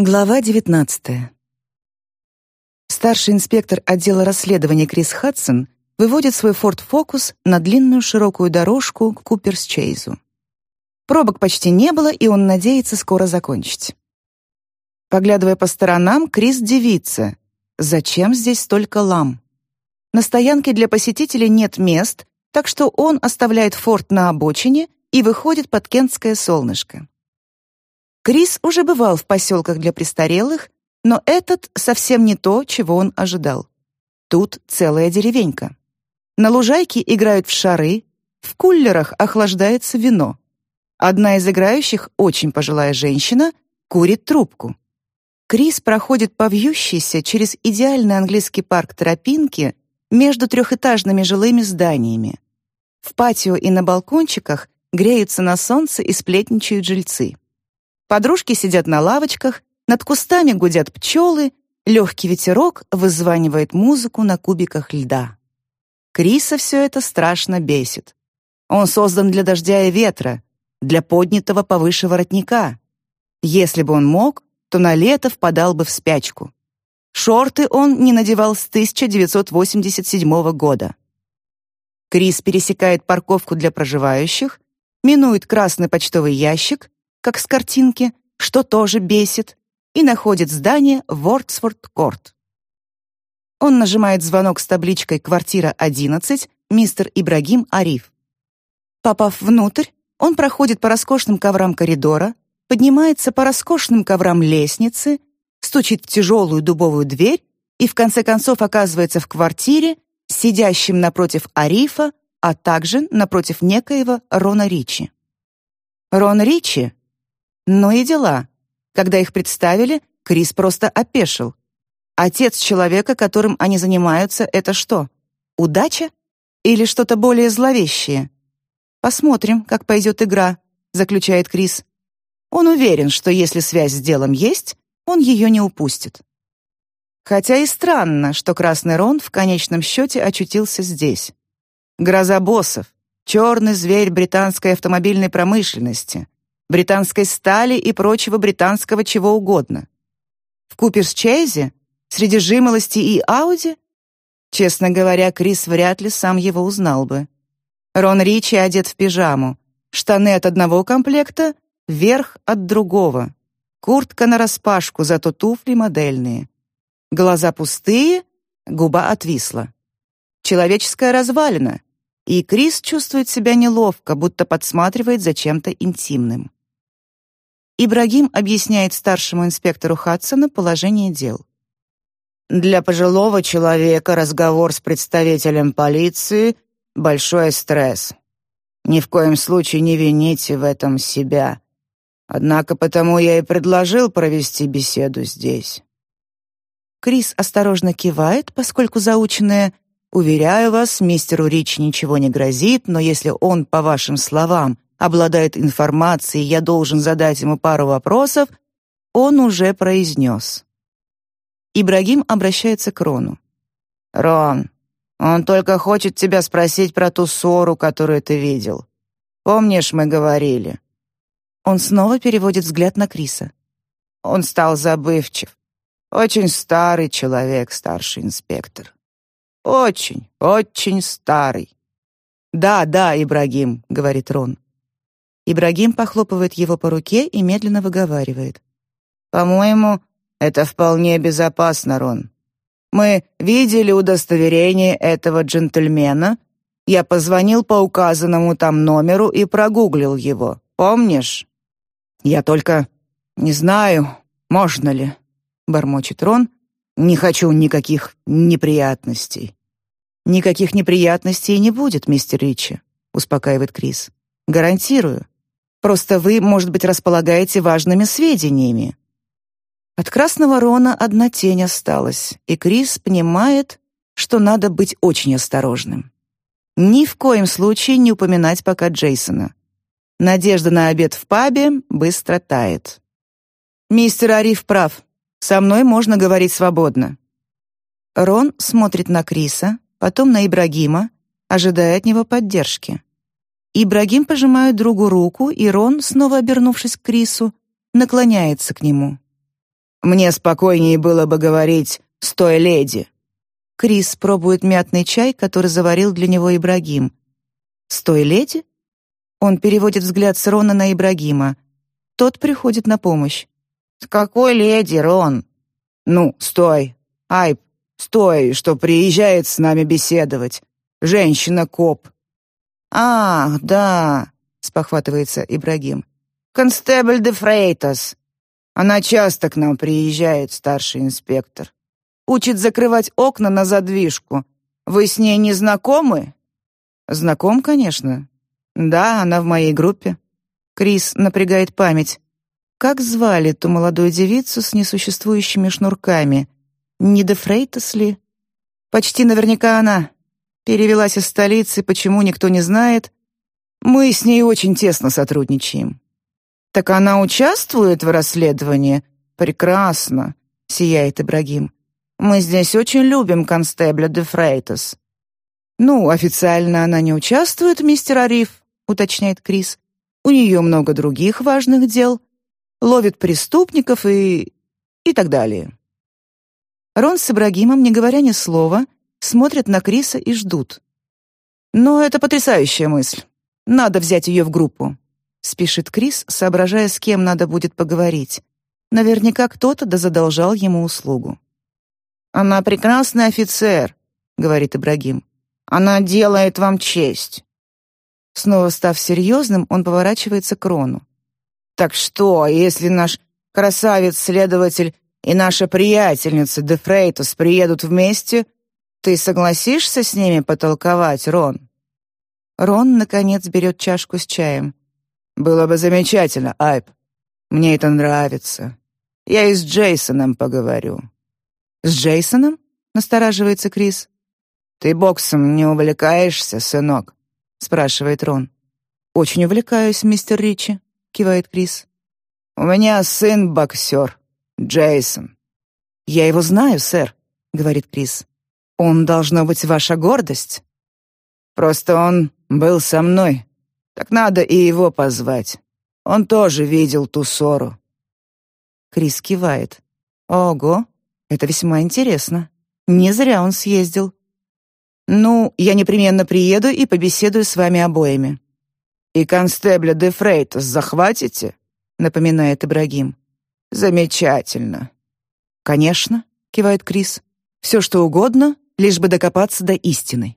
Глава 19. Старший инспектор отдела расследований Крис Хадсон выводит свой Ford Focus на длинную широкую дорожку к Куперс-Чейзу. Пробок почти не было, и он надеется скоро закончить. Поглядывая по сторонам, Крис дивится. Зачем здесь столько лам? На стоянке для посетителей нет мест, так что он оставляет Форд на обочине и выходит под кентское солнышко. Крис уже бывал в поселках для престарелых, но этот совсем не то, чего он ожидал. Тут целая деревенька. На лужайке играют в шары, в кулерах охлаждается вино. Одна из играющих, очень пожилая женщина, курит трубку. Крис проходит по вьющейся через идеальный английский парк тропинки между трехэтажными жилыми зданиями. В патио и на балкончиках греются на солнце и сплетничают жильцы. Подружки сидят на лавочках, над кустами гудят пчелы, легкий ветерок вызванивает музыку на кубиках льда. Криса все это страшно бесит. Он создан для дождя и ветра, для поднятого повыше воротника. Если бы он мог, то на лето впадал бы в спячку. Шорты он не надевал с 1987 года. Крис пересекает парковку для проживающих, минует красный почтовый ящик как с картинки, что тоже бесит, и находит здание Вордсворт-Корт. Он нажимает звонок с табличкой «Квартира 11», мистер Ибрагим Ариф. Попав внутрь, он проходит по роскошным коврам коридора, поднимается по роскошным коврам лестницы, стучит в тяжелую дубовую дверь и в конце концов оказывается в квартире, сидящим напротив Арифа, а также напротив некоего Рона Ричи. Рон Ричи ну и дела. Когда их представили, Крис просто опешил. Отец человека, которым они занимаются, это что? Удача? Или что-то более зловещее? Посмотрим, как пойдет игра, заключает Крис. Он уверен, что если связь с делом есть, он ее не упустит. Хотя и странно, что Красный Рон в конечном счете очутился здесь. Гроза боссов, черный зверь британской автомобильной промышленности, британской стали и прочего британского чего угодно. В Куперс-Чейзе? Среди жимолости и Ауди? Честно говоря, Крис вряд ли сам его узнал бы. Рон Ричи одет в пижаму, штаны от одного комплекта, верх от другого, куртка нараспашку, зато туфли модельные. Глаза пустые, губа отвисла. Человеческая развалина, и Крис чувствует себя неловко, будто подсматривает за чем-то интимным. Ибрагим объясняет старшему инспектору Хадсону положение дел. Для пожилого человека разговор с представителем полиции — большой стресс. Ни в коем случае не вините в этом себя. Однако потому я и предложил провести беседу здесь. Крис осторожно кивает, поскольку заученное «Уверяю вас, мистеру Рич ничего не грозит, но если он, по вашим словам, обладает информацией, я должен задать ему пару вопросов, он уже произнес. Ибрагим обращается к Рону. «Рон, он только хочет тебя спросить про ту ссору, которую ты видел. Помнишь, мы говорили?» Он снова переводит взгляд на Криса. Он стал забывчив. Очень старый человек, старший инспектор. Очень, очень старый. «Да, да, Ибрагим», — говорит Рон. Ибрагим похлопывает его по руке и медленно выговаривает. «По-моему, это вполне безопасно, Рон. Мы видели удостоверение этого джентльмена. Я позвонил по указанному там номеру и прогуглил его. Помнишь? Я только не знаю, можно ли, бормочет Рон. Не хочу никаких неприятностей. Никаких неприятностей не будет, мистер Ричи, успокаивает Крис. Гарантирую. Просто вы, может быть, располагаете важными сведениями. От Красного Рона одна тень осталась, и Крис понимает, что надо быть очень осторожным. Ни в коем случае не упоминать пока Джейсона. Надежда на обед в пабе быстро тает. «Мистер Ариф прав. Со мной можно говорить свободно». Рон смотрит на Криса, потом на Ибрагима, ожидая от него поддержки. Ибрагим пожимает другу руку, и Рон, снова обернувшись к Крису, наклоняется к нему. Мне спокойнее было бы говорить «с той леди». Крис пробует мятный чай, который заварил для него Ибрагим. «С той леди?» Он переводит взгляд с Рона на Ибрагима. Тот приходит на помощь. «С какой леди, Рон?» «Ну, стой. Айп, стой, что приезжает с нами беседовать. Женщина-коп». «А, да», — спохватывается Ибрагим. «Констебль де Фрейтас. Она часто к нам приезжает, старший инспектор. Учит закрывать окна на задвижку. Вы с ней не знакомы?» «Знаком, конечно. Да, она в моей группе». Крис напрягает память. Как звали ту молодую девицу с несуществующими шнурками? Не де Фрейтас ли? Почти наверняка она. Перевелась из столицы, почему никто не знает. Мы с ней очень тесно сотрудничаем. Так она участвует в расследовании? Прекрасно, сияет Ибрагим. Мы здесь очень любим констебля де Фрейтас. Ну, официально она не участвует, мистер Ариф, уточняет Крис. У нее много других важных дел. Ловит преступников и... и так далее. Рон с Ибрагимом, не говоря ни слова, смотрят на Криса и ждут. «Но это потрясающая мысль. Надо взять ее в группу», — спешит Крис, соображая, с кем надо будет поговорить. Наверняка кто-то да задолжал ему услугу. «Она прекрасный офицер», — говорит Ибрагим. «Она делает вам честь». Снова став серьезным, он поворачивается к Рону. «Так что, если наш красавец-следователь и наша приятельница де Фрейтус приедут вместе, ты согласишься с ними потолковать, Рон?» Рон, наконец, берет чашку с чаем. «Было бы замечательно, Айп. Мне это нравится. Я и с Джейсоном поговорю». «С Джейсоном?» — настораживается Крис. «Ты боксом не увлекаешься, сынок?» — спрашивает Рон. «Очень увлекаюсь, мистер Ричи», — кивает Крис. «У меня сын боксер, Джейсон». «Я его знаю, сэр», — говорит Крис. Он должно быть ваша гордость. Просто он был со мной. Так надо и его позвать. Он тоже видел ту ссору. Крис кивает. Ого, это весьма интересно. Не зря он съездил. Ну, я непременно приеду и побеседую с вами обоими. И констебля де Фрейтас захватите? напоминает Ибрагим. Замечательно. Конечно, кивает Крис. Все что угодно, лишь бы докопаться до истины.